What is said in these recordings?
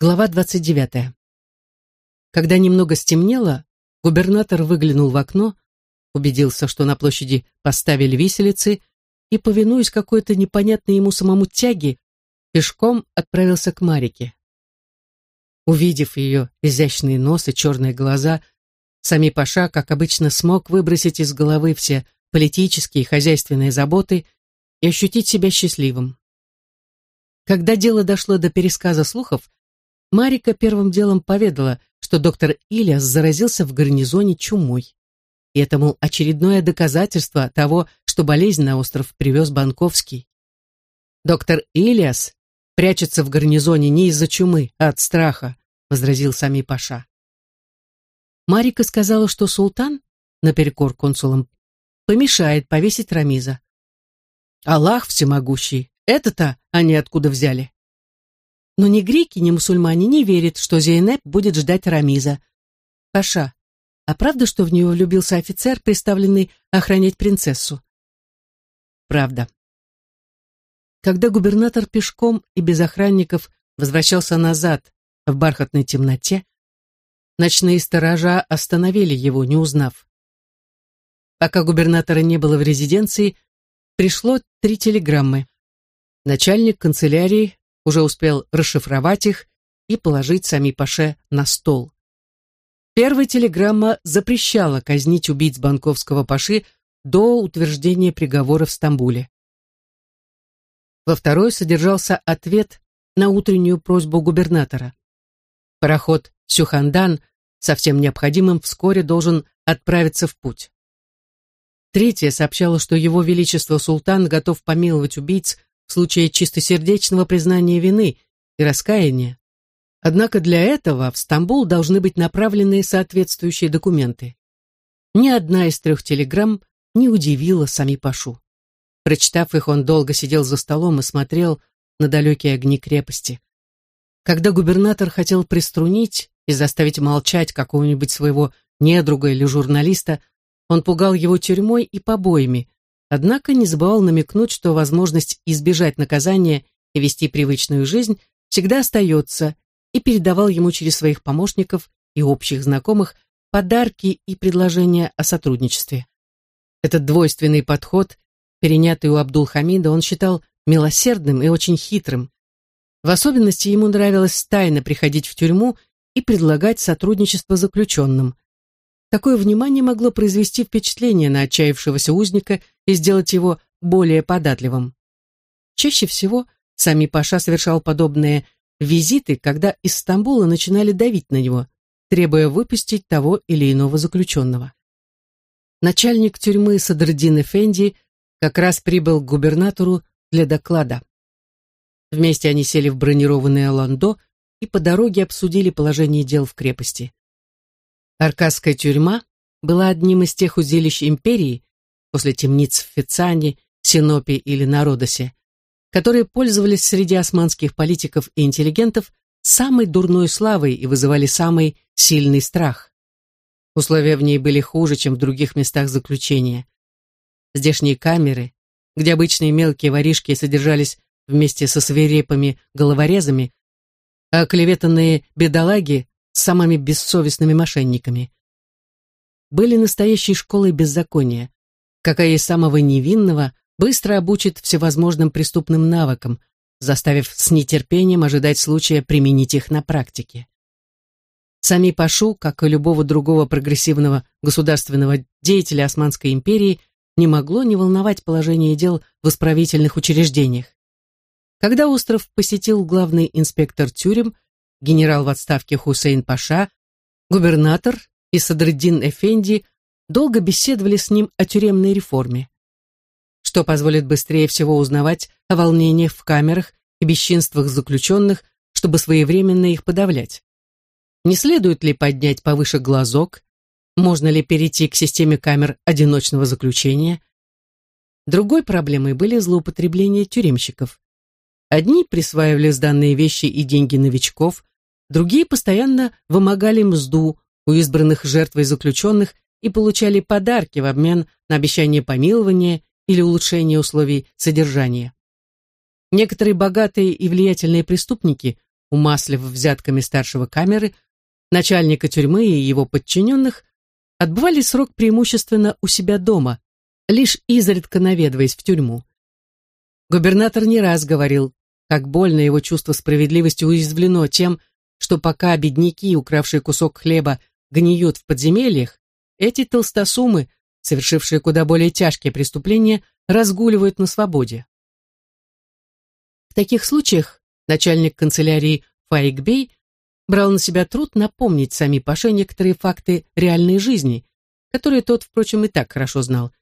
Глава 29. Когда немного стемнело, губернатор выглянул в окно, убедился, что на площади поставили виселицы, и, повинуясь какой-то непонятной ему самому тяге, пешком отправился к Марике. Увидев ее изящный нос и черные глаза, сами Паша, как обычно, смог выбросить из головы все политические и хозяйственные заботы и ощутить себя счастливым. Когда дело дошло до пересказа слухов, Марика первым делом поведала, что доктор Ильяс заразился в гарнизоне чумой. И это, мол, очередное доказательство того, что болезнь на остров привез Банковский. Доктор Ильяс прячется в гарнизоне не из-за чумы, а от страха, возразил сами Паша. Марика сказала, что султан, наперекор консулам, помешает повесить Рамиза. Аллах всемогущий, это-то они откуда взяли? Но ни греки, ни мусульмане не верят, что Зейнеп будет ждать Рамиза. Паша, а правда, что в нее влюбился офицер, представленный охранять принцессу? Правда. Когда губернатор пешком и без охранников возвращался назад в бархатной темноте, ночные сторожа остановили его, не узнав. Пока губернатора не было в резиденции, пришло три телеграммы. Начальник канцелярии уже успел расшифровать их и положить сами Паше на стол. Первая телеграмма запрещала казнить убийц банковского Паши до утверждения приговора в Стамбуле. Во второй содержался ответ на утреннюю просьбу губернатора. Пароход «Сюхандан» совсем необходимым вскоре должен отправиться в путь. Третье сообщало, что его величество султан готов помиловать убийц в случае чистосердечного признания вины и раскаяния. Однако для этого в Стамбул должны быть направлены соответствующие документы. Ни одна из трех телеграмм не удивила сами Пашу. Прочитав их, он долго сидел за столом и смотрел на далекие огни крепости. Когда губернатор хотел приструнить и заставить молчать какого-нибудь своего недруга или журналиста, он пугал его тюрьмой и побоями, Однако не забывал намекнуть, что возможность избежать наказания и вести привычную жизнь всегда остается, и передавал ему через своих помощников и общих знакомых подарки и предложения о сотрудничестве. Этот двойственный подход, перенятый у Абдул-Хамида, он считал милосердным и очень хитрым. В особенности ему нравилось тайно приходить в тюрьму и предлагать сотрудничество заключенным. Такое внимание могло произвести впечатление на отчаявшегося узника и сделать его более податливым. Чаще всего сами Паша совершал подобные визиты, когда из Стамбула начинали давить на него, требуя выпустить того или иного заключенного. Начальник тюрьмы Садреддин Эфенди как раз прибыл к губернатору для доклада. Вместе они сели в бронированное ландо и по дороге обсудили положение дел в крепости. Аркадская тюрьма была одним из тех узилищ империи, после темниц в Фицане, Синопе или Народосе, которые пользовались среди османских политиков и интеллигентов самой дурной славой и вызывали самый сильный страх. Условия в ней были хуже, чем в других местах заключения. Здешние камеры, где обычные мелкие воришки содержались вместе со свирепыми головорезами, а клеветанные бедолаги самыми бессовестными мошенниками. Были настоящей школой беззакония, какая из самого невинного быстро обучит всевозможным преступным навыкам, заставив с нетерпением ожидать случая применить их на практике. Сами Пашу, как и любого другого прогрессивного государственного деятеля Османской империи, не могло не волновать положение дел в исправительных учреждениях. Когда остров посетил главный инспектор тюрем, генерал в отставке Хусейн Паша, губернатор и Садреддин Эфенди долго беседовали с ним о тюремной реформе, что позволит быстрее всего узнавать о волнениях в камерах и бесчинствах заключенных, чтобы своевременно их подавлять. Не следует ли поднять повыше глазок? Можно ли перейти к системе камер одиночного заключения? Другой проблемой были злоупотребления тюремщиков. Одни присваивали сданные вещи и деньги новичков, другие постоянно вымогали мзду у избранных жертвой заключенных и получали подарки в обмен на обещание помилования или улучшение условий содержания. Некоторые богатые и влиятельные преступники умаслив взятками старшего камеры, начальника тюрьмы и его подчиненных, отбывали срок преимущественно у себя дома, лишь изредка наведываясь в тюрьму. Губернатор не раз говорил, как больно его чувство справедливости уязвлено тем, что пока бедняки, укравшие кусок хлеба, гниют в подземельях, эти толстосумы, совершившие куда более тяжкие преступления, разгуливают на свободе. В таких случаях начальник канцелярии Фаикбей брал на себя труд напомнить сами Паше некоторые факты реальной жизни, которые тот, впрочем, и так хорошо знал,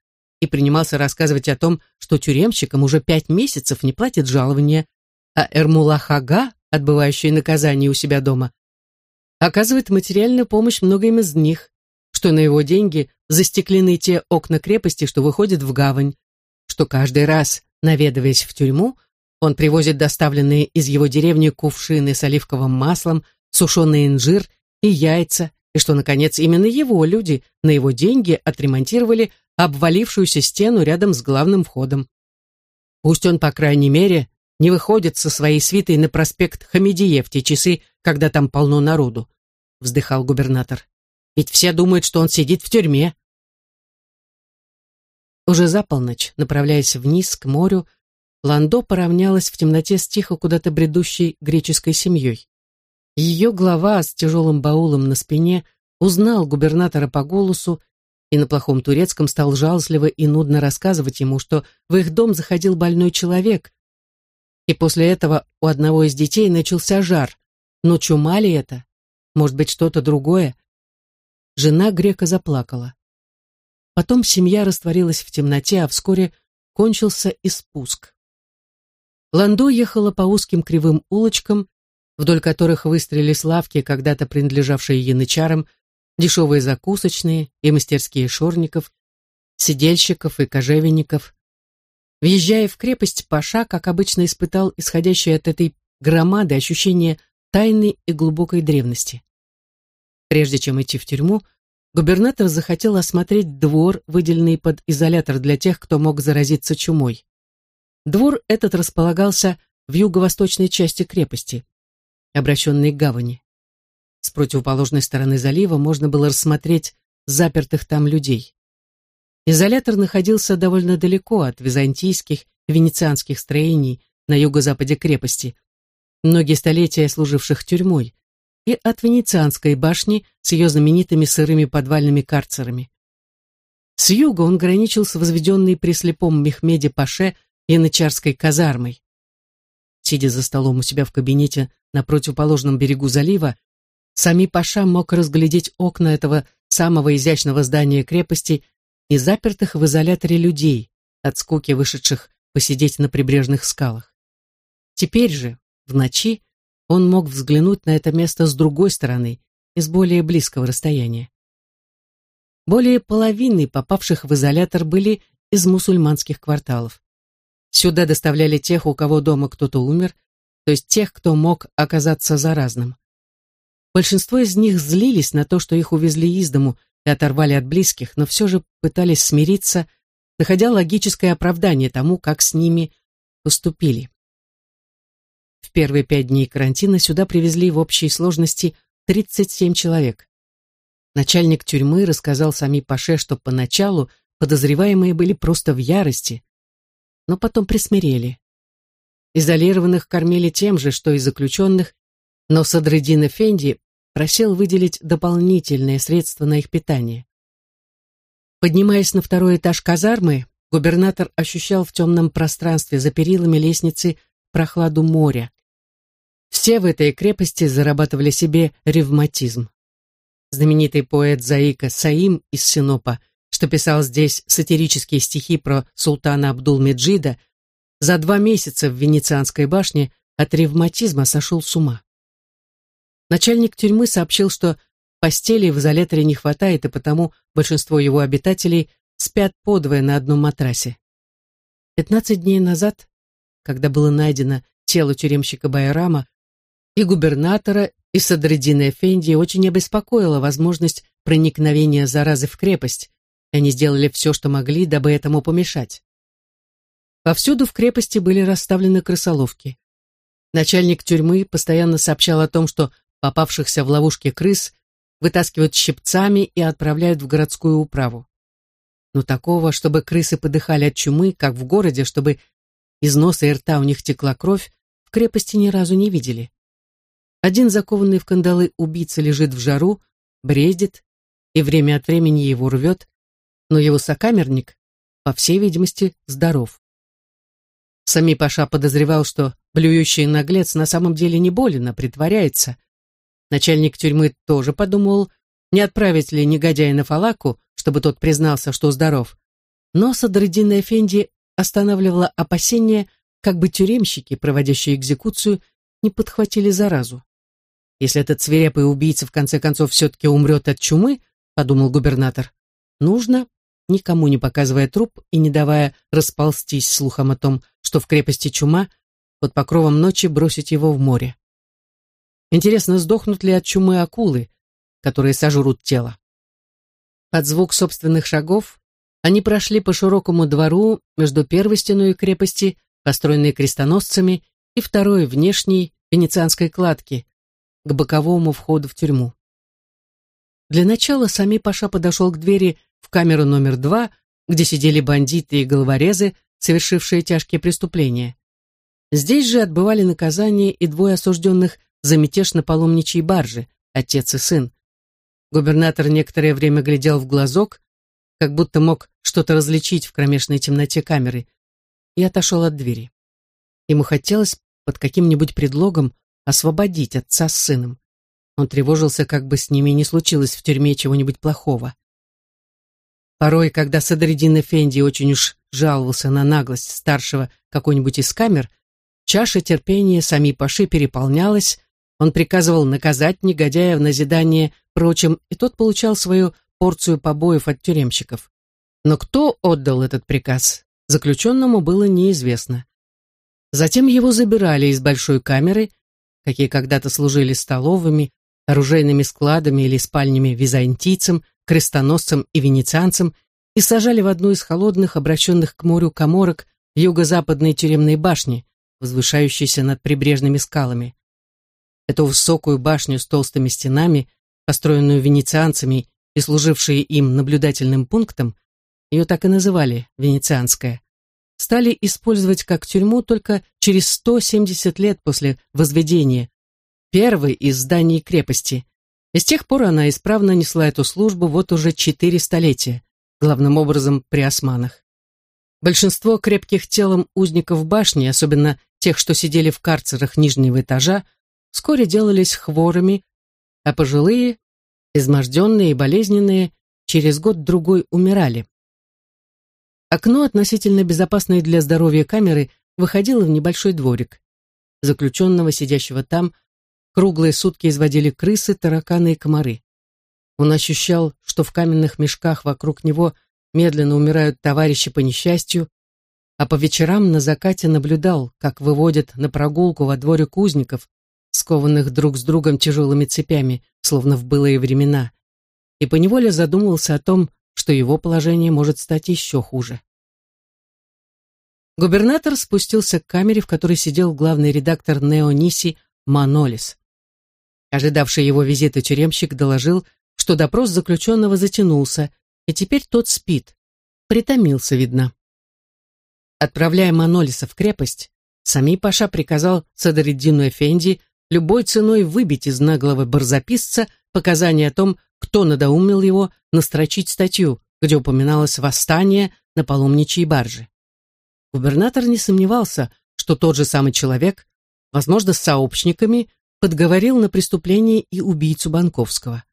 и принимался рассказывать о том, что тюремщикам уже пять месяцев не платят жалования, а Эрмулахага, отбывающий наказание у себя дома, оказывает материальную помощь многим из них, что на его деньги застеклены те окна крепости, что выходят в гавань, что каждый раз, наведываясь в тюрьму, он привозит доставленные из его деревни кувшины с оливковым маслом, сушеный инжир и яйца, и что, наконец, именно его люди на его деньги отремонтировали обвалившуюся стену рядом с главным входом. Пусть он, по крайней мере, не выходит со своей свитой на проспект Хамедие в те часы, когда там полно народу, вздыхал губернатор. Ведь все думают, что он сидит в тюрьме. Уже за полночь, направляясь вниз к морю, Ландо поравнялась в темноте с тихо куда-то бредущей греческой семьей. Ее глава с тяжелым баулом на спине узнал губернатора по голосу и на плохом турецком стал жалостливо и нудно рассказывать ему, что в их дом заходил больной человек, и после этого у одного из детей начался жар. Но чума ли это? Может быть, что-то другое? Жена грека заплакала. Потом семья растворилась в темноте, а вскоре кончился и спуск. Ландо ехала по узким кривым улочкам, вдоль которых выстроились лавки, когда-то принадлежавшие янычарам, дешевые закусочные и мастерские шорников, сидельщиков и кожевенников. Въезжая в крепость, Паша, как обычно, испытал исходящее от этой громады ощущение тайны и глубокой древности. Прежде чем идти в тюрьму, губернатор захотел осмотреть двор, выделенный под изолятор для тех, кто мог заразиться чумой. Двор этот располагался в юго-восточной части крепости, обращенной к гавани. С противоположной стороны залива можно было рассмотреть запертых там людей. Изолятор находился довольно далеко от византийских венецианских строений на юго-западе крепости, многие столетия служивших тюрьмой, и от венецианской башни с ее знаменитыми сырыми подвальными карцерами. С юга он граничил с возведенной при слепом Мехмеде Паше янычарской казармой. Сидя за столом у себя в кабинете на противоположном берегу залива, сами Паша мог разглядеть окна этого самого изящного здания крепости и запертых в изоляторе людей, от скуки вышедших посидеть на прибрежных скалах. Теперь же, в ночи, он мог взглянуть на это место с другой стороны, из более близкого расстояния. Более половины попавших в изолятор были из мусульманских кварталов. Сюда доставляли тех, у кого дома кто-то умер, то есть тех, кто мог оказаться заразным. Большинство из них злились на то, что их увезли из дому и оторвали от близких, но все же пытались смириться, находя логическое оправдание тому, как с ними поступили. В первые пять дней карантина сюда привезли в общей сложности 37 человек. Начальник тюрьмы рассказал сами Паше, что поначалу подозреваемые были просто в ярости, но потом присмирели. Изолированных кормили тем же, что и заключенных, но Садреддин Эфенди просил выделить дополнительные средства на их питание. Поднимаясь на второй этаж казармы, губернатор ощущал в темном пространстве за перилами лестницы прохладу моря. Все в этой крепости зарабатывали себе ревматизм. Знаменитый поэт Заика Саим из Синопа – что писал здесь сатирические стихи про султана Абдул-Меджида, за два месяца в Венецианской башне от ревматизма сошел с ума. Начальник тюрьмы сообщил, что постелей в изоляторе не хватает, и потому большинство его обитателей спят подвое на одном матрасе. Пятнадцать дней назад, когда было найдено тело тюремщика Байрама, и губернатора, и Садреддина Эфенди очень обеспокоила возможность проникновения заразы в крепость, они сделали все, что могли, дабы этому помешать. Повсюду в крепости были расставлены крысоловки. Начальник тюрьмы постоянно сообщал о том, что попавшихся в ловушки крыс вытаскивают щипцами и отправляют в городскую управу. Но такого, чтобы крысы подыхали от чумы, как в городе, чтобы из носа и рта у них текла кровь, в крепости ни разу не видели. Один закованный в кандалы убийца лежит в жару, бредит, и время от времени его рвет, но его сокамерник, по всей видимости, здоров. Сами Паша подозревал, что блюющий наглец на самом деле не болен, а притворяется. Начальник тюрьмы тоже подумал, не отправить ли негодяя на фалаку, чтобы тот признался, что здоров. Но Садреддин Эфенди останавливало опасение, как бы тюремщики, проводящие экзекуцию, не подхватили заразу. Если этот свирепый убийца в конце концов все-таки умрет от чумы, подумал губернатор, нужно, никому не показывая труп и не давая расползтись слухом о том, что в крепости чума, под покровом ночи бросить его в море. Интересно, сдохнут ли от чумы акулы, которые сожрут тело? Под звук собственных шагов они прошли по широкому двору между первой стеной крепости, построенной крестоносцами, и второй, внешней, венецианской кладки, к боковому входу в тюрьму. Для начала сами Паша подошел к двери в камеру номер два, где сидели бандиты и головорезы, совершившие тяжкие преступления. Здесь же отбывали наказание и двое осужденных за мятеж на паломничьей барже, отец и сын. Губернатор некоторое время глядел в глазок, как будто мог что-то различить в кромешной темноте камеры, и отошел от двери. Ему хотелось под каким-нибудь предлогом освободить отца с сыном. Он тревожился, как бы с ними не случилось в тюрьме чего-нибудь плохого. Порой, когда Садридин Эфенди очень уж жаловался на наглость старшего какой-нибудь из камер, чаша терпения сами Паши переполнялась, он приказывал наказать негодяя в назидание прочим, и тот получал свою порцию побоев от тюремщиков. Но кто отдал этот приказ, заключенному было неизвестно. Затем его забирали из большой камеры, какие когда-то служили столовыми, оружейными складами или спальнями византийцам, крестоносцам и венецианцам, и сажали в одну из холодных, обращенных к морю коморок юго-западной тюремной башни, возвышающейся над прибрежными скалами. Эту высокую башню с толстыми стенами, построенную венецианцами и служившую им наблюдательным пунктом, ее так и называли «Венецианская», стали использовать как тюрьму только через 170 лет после возведения, первой из зданий крепости, и с тех пор она исправно несла эту службу вот уже четыре столетия, главным образом при османах. Большинство крепких телом узников башни, особенно тех, что сидели в карцерах нижнего этажа, вскоре делались хворыми, а пожилые, изможденные и болезненные, через год-другой умирали. Окно, относительно безопасное для здоровья камеры, выходило в небольшой дворик. Заключенного, сидящего там, круглые сутки изводили крысы, тараканы и комары. Он ощущал, что в каменных мешках вокруг него медленно умирают товарищи по несчастью, а по вечерам на закате наблюдал, как выводят на прогулку во дворе кузников, скованных друг с другом тяжелыми цепями, словно в былые времена, и поневоле задумывался о том, что его положение может стать еще хуже. Губернатор спустился к камере, в которой сидел главный редактор Неониси Манолис. Ожидавший его визита тюремщик доложил, что допрос заключенного затянулся, и теперь тот спит. Притомился, видно. Отправляя Манолиса в крепость, Сами Паша приказал Садариддину Эфенди любой ценой выбить из наглого барзаписца показания о том, кто надоумил его настрочить статью, где упоминалось восстание на паломничьей барже. Губернатор не сомневался, что тот же самый человек, возможно, с сообщниками, подговорил на преступление и убийцу Банковского.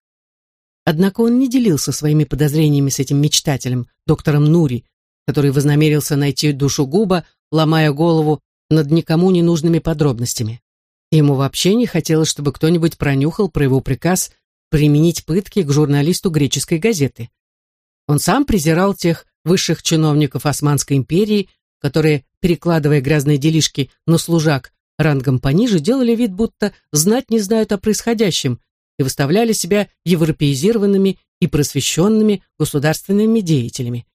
Однако он не делился своими подозрениями с этим мечтателем, доктором Нури, который вознамерился найти душу Губа, ломая голову над никому не нужными подробностями. Ему вообще не хотелось, чтобы кто-нибудь пронюхал про его приказ применить пытки к журналисту греческой газеты. Он сам презирал тех высших чиновников Османской империи, которые, перекладывая грязные делишки на служак рангом пониже, делали вид, будто знать не знают о происходящем и выставляли себя европеизированными и просвещенными государственными деятелями.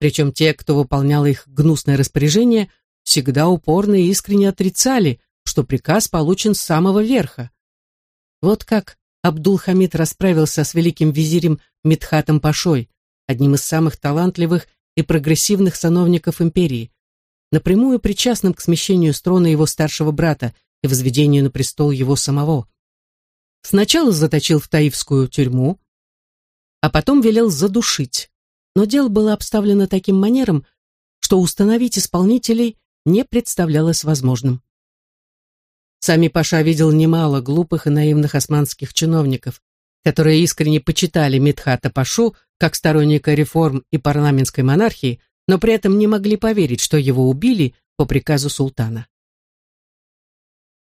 Причем те, кто выполнял их гнусное распоряжение, всегда упорно и искренне отрицали, что приказ получен с самого верха. Вот как Абдул-Хамид расправился с великим визирем Мидхатом Пашой, одним из самых талантливых и прогрессивных сановников империи, напрямую причастным к смещению с трона его старшего брата и возведению на престол его самого. Сначала заточил в Таифскую тюрьму, а потом велел задушить. Но дело было обставлено таким манером, что установить исполнителей не представлялось возможным. Сами Паша видел немало глупых и наивных османских чиновников, которые искренне почитали Мидхата Пашу как сторонника реформ и парламентской монархии, но при этом не могли поверить, что его убили по приказу султана.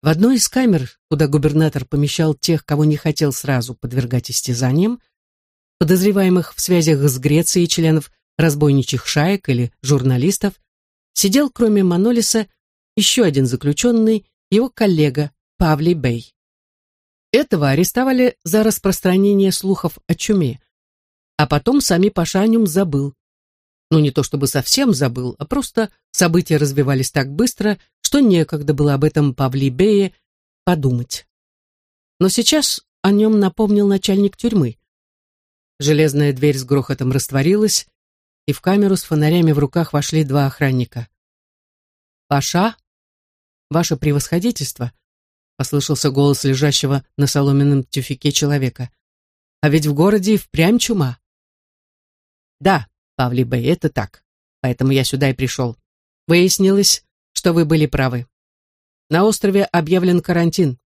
В одной из камер, куда губернатор помещал тех, кого не хотел сразу подвергать истязаниям, подозреваемых в связях с Грецией членов разбойничьих шаек или журналистов, сидел, кроме Манолиса, еще один заключенный, его коллега Павли Бей. Этого арестовали за распространение слухов о чуме, а потом сами Паша о нем забыл. Ну, не то чтобы совсем забыл, а просто события развивались так быстро, что некогда было об этом Павли Бее подумать. Но сейчас о нем напомнил начальник тюрьмы. Железная дверь с грохотом растворилась, и в камеру с фонарями в руках вошли два охранника. «Паша, ваше превосходительство», — послышался голос лежащего на соломенном тюфике человека. «А ведь в городе впрямь чума». «Да, Павли Бэй, это так. Поэтому я сюда и пришел. Выяснилось, что вы были правы. На острове объявлен карантин.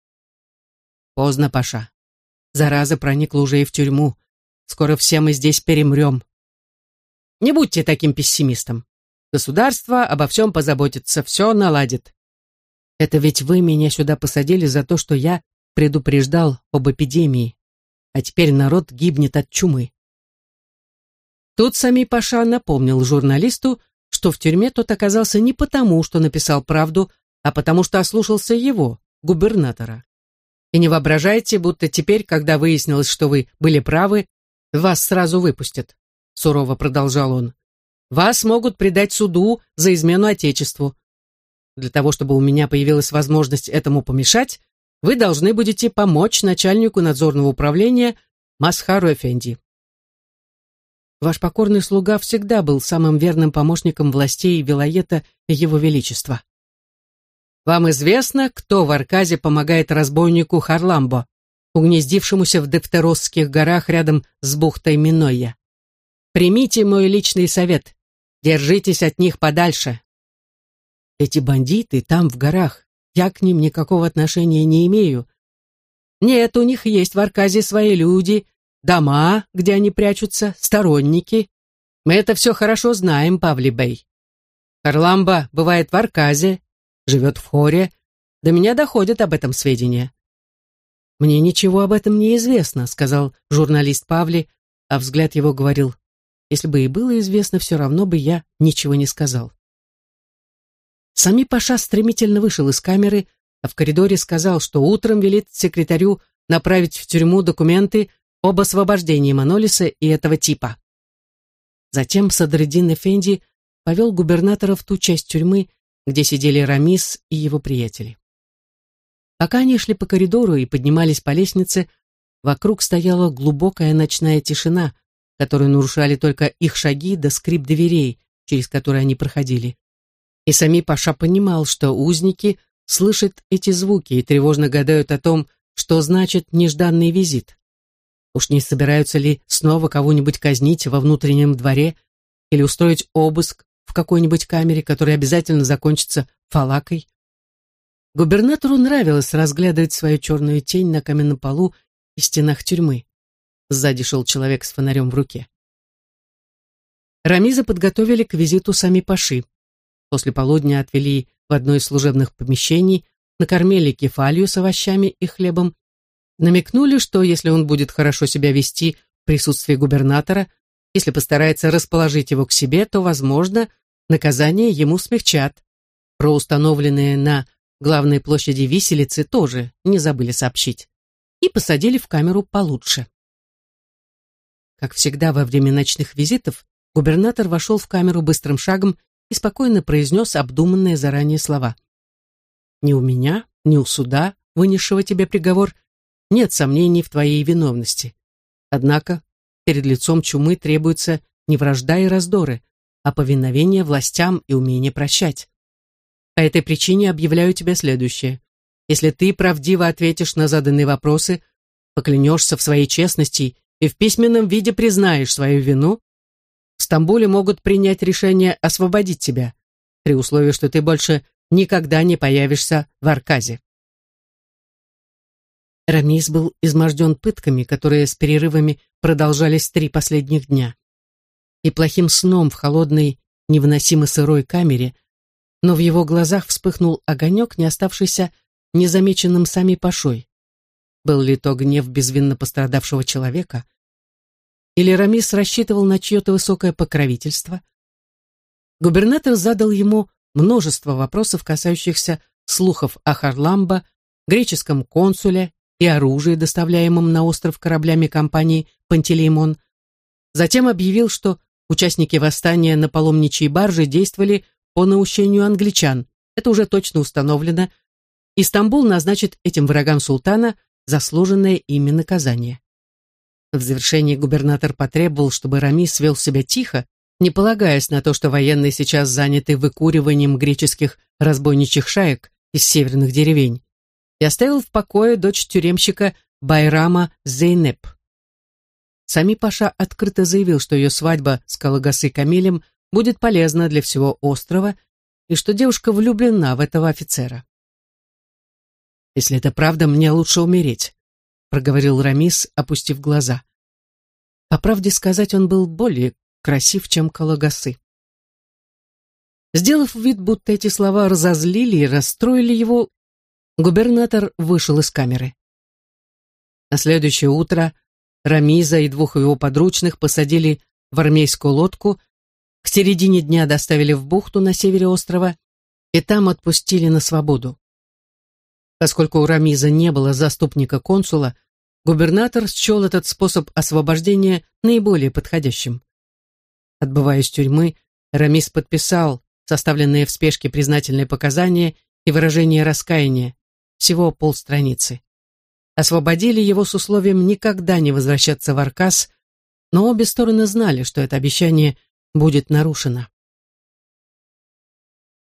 Поздно, Паша. Зараза проникла уже и в тюрьму. Скоро все мы здесь перемрем. Не будьте таким пессимистом. Государство обо всем позаботится, все наладит. Это ведь вы меня сюда посадили за то, что я предупреждал об эпидемии. А теперь народ гибнет от чумы. Тут сами Паша напомнил журналисту, что в тюрьме тот оказался не потому, что написал правду, а потому что ослушался его, губернатора. И не воображайте, будто теперь, когда выяснилось, что вы были правы, вас сразу выпустят, сурово продолжал он. Вас могут предать суду за измену Отечеству. Для того, чтобы у меня появилась возможность этому помешать, вы должны будете помочь начальнику надзорного управления Масхару Эфенди. Ваш покорный слуга всегда был самым верным помощником властей Вилоета и Его Величества. Вам известно, кто в Арказе помогает разбойнику Харламбо, угнездившемуся в Дефтеросских горах рядом с бухтой Минойя? Примите мой личный совет. Держитесь от них подальше. Эти бандиты там, в горах, я к ним никакого отношения не имею. Нет, у них есть в Арказе свои люди, дома, где они прячутся, сторонники. Мы это все хорошо знаем, Павли Бей. Харламба бывает в Арказе, живет в Хоре. До меня доходят об этом сведения. «Мне ничего об этом не известно», — сказал журналист Павли, а взгляд его говорил, «Если бы и было известно, все равно бы я ничего не сказал». Сами Паша стремительно вышел из камеры, а в коридоре сказал, что утром велит секретарю направить в тюрьму документы об освобождении Манолиса и этого типа. Затем Садреддин Эфенди повел губернатора в ту часть тюрьмы, где сидели Рамис и его приятели. Пока они шли по коридору и поднимались по лестнице, вокруг стояла глубокая ночная тишина, которую нарушали только их шаги да скрип дверей, через которые они проходили. И сами Паша понимал, что узники слышат эти звуки и тревожно гадают о том, что значит нежданный визит. Уж не собираются ли снова кого-нибудь казнить во внутреннем дворе или устроить обыск в какой-нибудь камере, которая обязательно закончится фалакой? Губернатору нравилось разглядывать свою черную тень на каменном полу и стенах тюрьмы. Сзади шел человек с фонарем в руке. Рамиза подготовили к визиту сами Паши. После полудня отвели в одно из служебных помещений, накормили кефалью с овощами и хлебом намекнули, что если он будет хорошо себя вести в присутствии губернатора, если постарается расположить его к себе, то, возможно, наказание ему смягчат. Про установленные на главной площади виселицы тоже не забыли сообщить. И посадили в камеру получше. Как всегда во время ночных визитов, губернатор вошел в камеру быстрым шагом и спокойно произнес обдуманные заранее слова. «Не у меня, ни у суда, вынесшего тебе приговор, нет сомнений в твоей виновности. Однако перед лицом чумы требуется не вражда и раздоры, а повиновение властям и умение прощать. По этой причине объявляю тебе следующее. Если ты правдиво ответишь на заданные вопросы, поклянешься в своей честности и в письменном виде признаешь свою вину, Стамбуле могут принять решение освободить тебя, при условии, что ты больше никогда не появишься в Арказе. Рамис был изможден пытками, которые с перерывами продолжались три последних дня, и плохим сном в холодной, невыносимо сырой камере, но в его глазах вспыхнул огонек, не оставшийся незамеченным сами Пашой. Был ли то гнев безвинно пострадавшего человека? Или Рамис рассчитывал на чье-то высокое покровительство? Губернатор задал ему множество вопросов, касающихся слухов о Харламбо, греческом консуле и оружии, доставляемом на остров кораблями компании «Пантелеймон». Затем объявил, что участники восстания на паломничьей барже действовали по наущению англичан. Это уже точно установлено. Истамбул назначит этим врагам султана заслуженное ими наказание. В завершении губернатор потребовал, чтобы Рамис вел себя тихо, не полагаясь на то, что военные сейчас заняты выкуриванием греческих разбойничьих шаек из северных деревень, и оставил в покое дочь тюремщика Байрама Зейнеп. Сами Паша открыто заявил, что ее свадьба с Калагасы Камилем будет полезна для всего острова и что девушка влюблена в этого офицера. «Если это правда, мне лучше умереть», — проговорил Рамис, опустив глаза. По правде сказать, он был более красив, чем Калагасы. Сделав вид, будто эти слова разозлили и расстроили его, губернатор вышел из камеры. На следующее утро Рамиза и двух его подручных посадили в армейскую лодку, к середине дня доставили в бухту на севере острова и там отпустили на свободу. Поскольку у Рамиза не было заступника консула, губернатор счел этот способ освобождения наиболее подходящим. Отбывая из тюрьмы, Рамис подписал составленные в спешке признательные показания и выражение раскаяния, всего полстраницы. Освободили его с условием никогда не возвращаться в Аркас, но обе стороны знали, что это обещание будет нарушено.